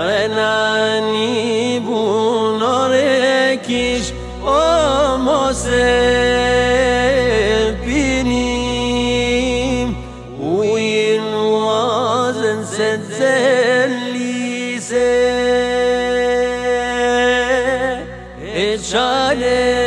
منانی بونار کش آماس بینیم وین وازن سدزلیسه اچاله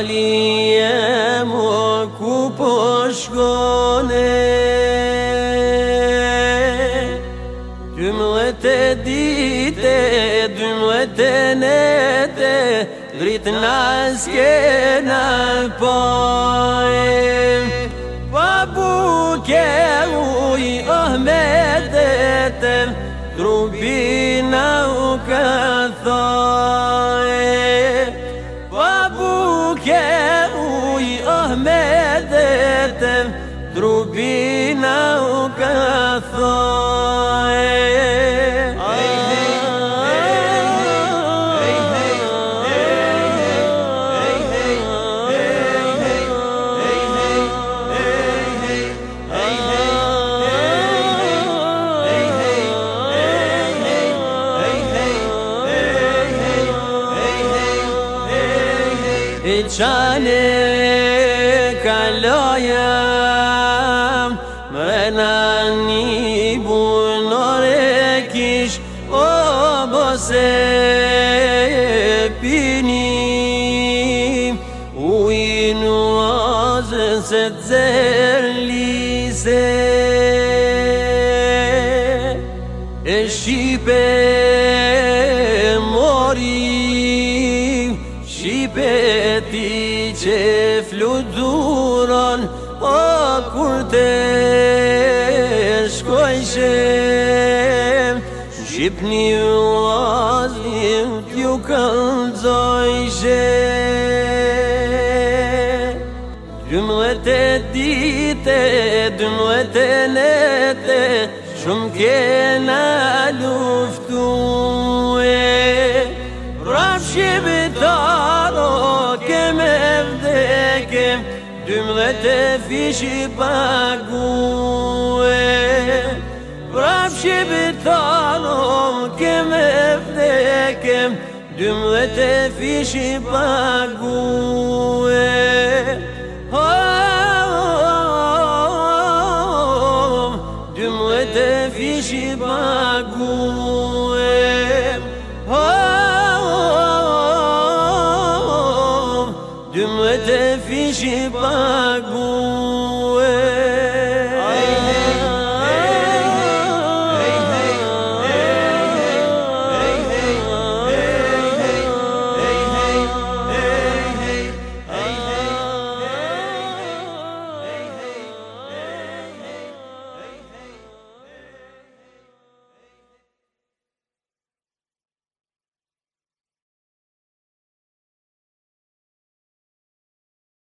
Shkalli e ku po shkone Dymlete dite, dymlete nete Vrit naske në po Po buke u i ohmetetem Trubina u kënë thonë بينا وكثاي كان لويا një bunore kish O bëse e pinim Ujnë azën se të lise E shqipe morim Shqipe ti që fludhuron O kur ajshem Shqip një vazim t'ju këndzojshem Dymë dhe të dite, dymë dhe të nete Shumë kena luftu e Pra shqip të do keme vdekem Dymë dhe të fishi pagun Shqiptarëm këm e flekem Dëmë e te fishi për guëm Dëmë e te fishi për guëm Dëmë e fishi për